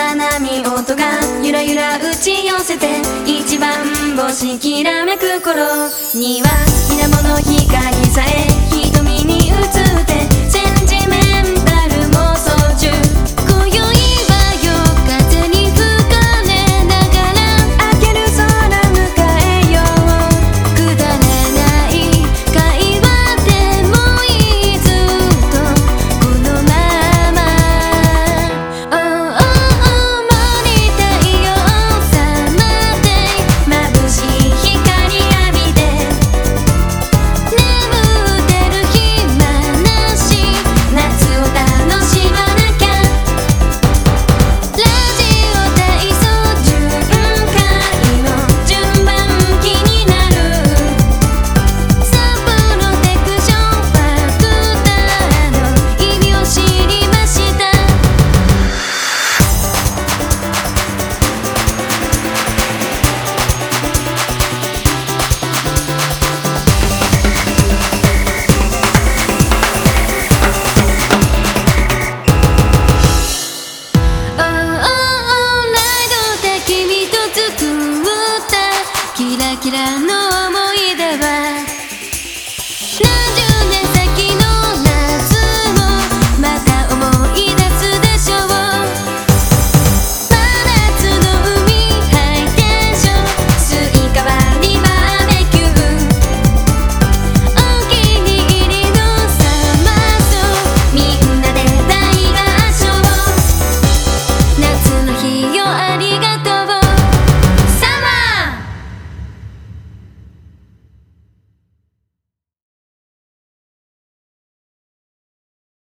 波音がゆらゆら打ち寄せて一番星きらめく頃。には水面の光さえ瞳に映って。and